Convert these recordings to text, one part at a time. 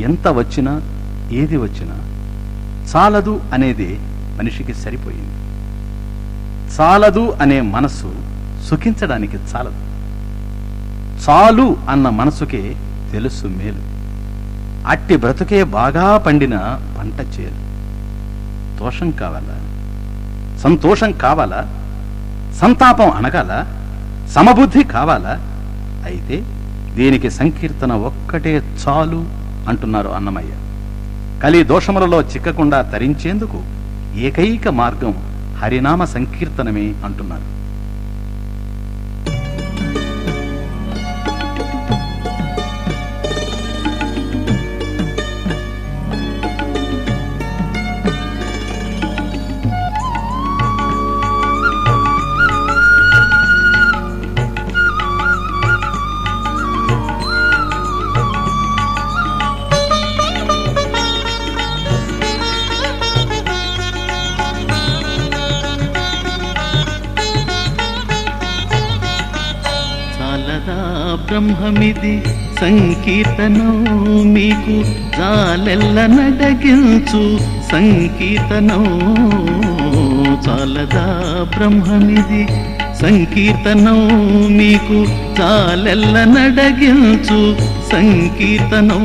ఎంత వచ్చినా ఏది వచ్చినా చాలదు అనేది మనిషికి సరిపోయింది. చాలదు అనే మనస్సు సుఖించడానికి చాలదు. చాలు అన్న మనసుకే తెలుసు మేలు. అట్టి బ్రతుకే బాగా పండిన పంట చేలు. దోషం కావాలా? సంతోషం కావాలా? సంతాపం అనగాల సమబుద్ధి కావాలా? అయితే దీనికి సంకీర్తన ఒక్కటే చాలు అంటున్నారు అన్నమయ్య. కలి దోషములలో చిక్కకుండా తరించేందుకు ఏకైక మార్గం హరినామ సంకీర్తనమే అంటున్నారు. చాలదా బ్రహ్మమిది సంకీర్తనం మీకు జాలెల్ల నడగించు సంకీర్తనం. చాలదా బ్రహ్మమిది సంకీర్తనం మీకు చాలెల్ల నడగించు సంకీర్తనం.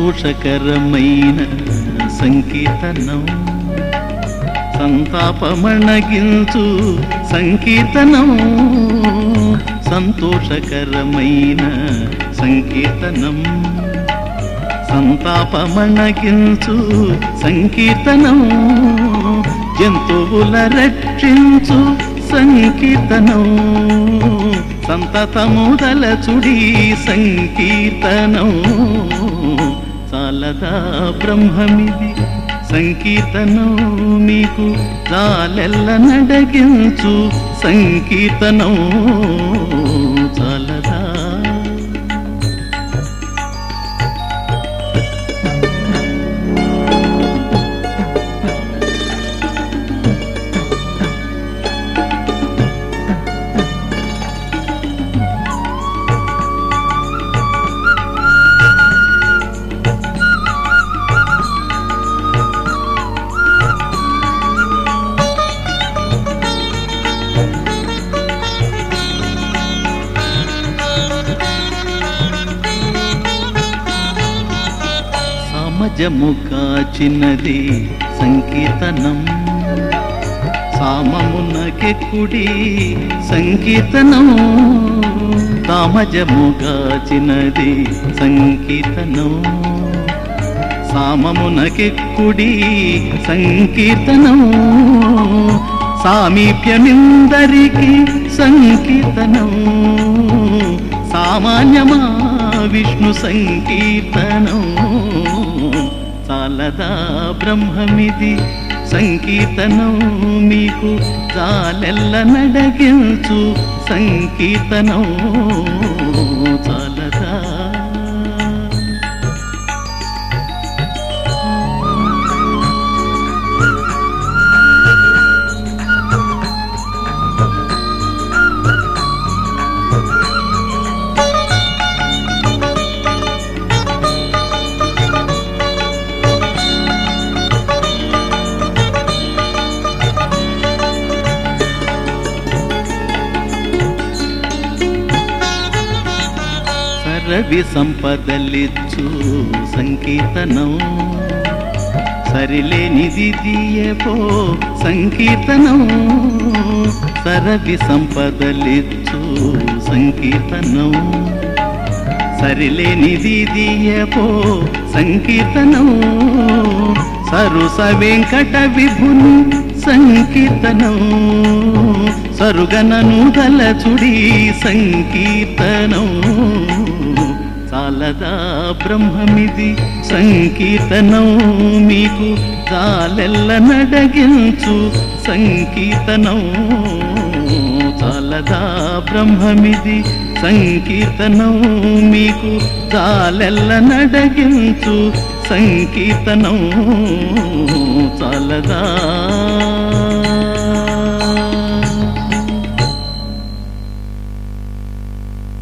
సంతోషకరమైన సంకీర్తనం. సంతాపమణగించు సంకీర్తనం. సంతోషకరమైన సంకీర్తనం. సంతాపమణగించు సంకీర్తనం. జంతువుల రక్షించు సంకీర్తనం. సంతతముదల చుడి సంకీర్తనం. చాలదా బ్రహ్మమిది. సంకీర్తనం మీకు చాలెల్ల నడగించు. సంకీర్తనం చాలదా సమజము కాచినది సంకీర్తనం. సామమునకెక్కుడి సంకీర్తనం. సామజము కాచినది సంకీర్తనం. సామమునకెక్కుడి సంకీర్తనం. సామీప్యమిందరికి సంకీర్తనం. సామాన్యమా విష్ణు సంకీర్తనం. చాలదా బ్రహ్మమిది సంకీర్తనం మీకు? చాలెల్ల నడగించు సంకీర్తనం. చాలదా రవి సంపదలిచ్చు సంకీర్తనం. సరిలేనిది తీయపో సంకీర్తనం. సరవి సంపదలిచ్చు సంకీర్తనం. సరిలేనిది తీయపో సంకీర్తనం. సరుస వెంకట విభుని సంకీర్తనం. సరుగనను తలచుడి సంకీర్తనం. చాలదా బ్రహ్మమిది సంకీర్తనం. మీకు చాలెల్ల నడగించు సంకీర్తనం. చాలదా బ్రహ్మమిది సంకీర్తనం. మీకు చాలెల్ల నడగించు సంకీర్తనం చాలదా?